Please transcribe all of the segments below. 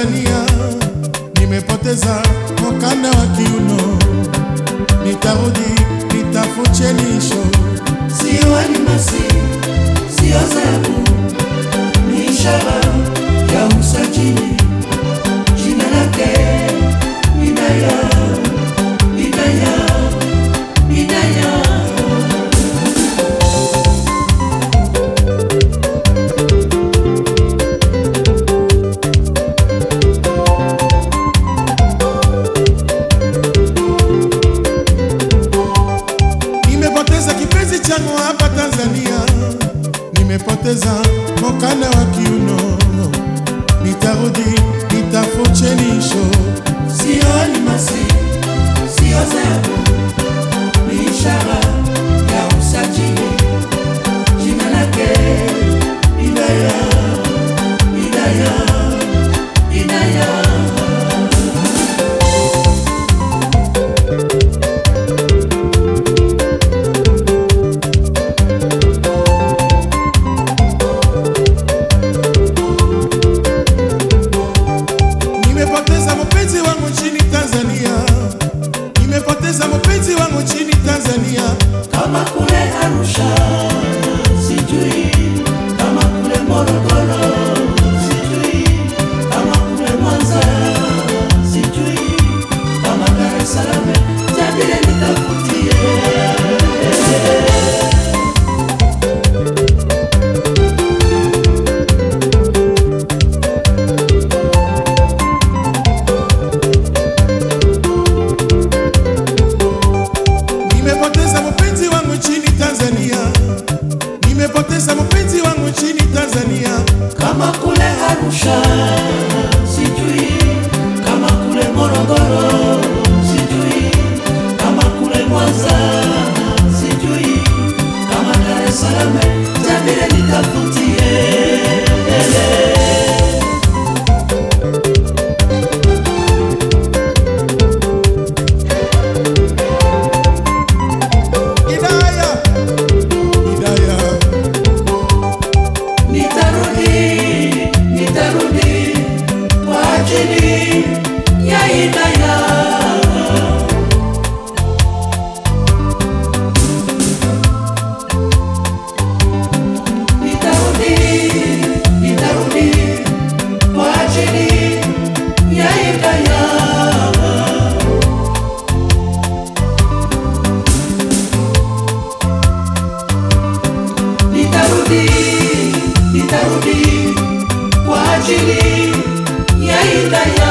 Tanzania nimepoteza yangu hapa Tanzania nimepoteza mokanda wa kiuno, nitarudi nitafute nisho. Sio masi, sio ni ishara Tanzania musha sijui kama kule morogoro sijui kama kule mwanza sijui kama dar es salaam tabile nitafutie ele continue. Yeah,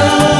love.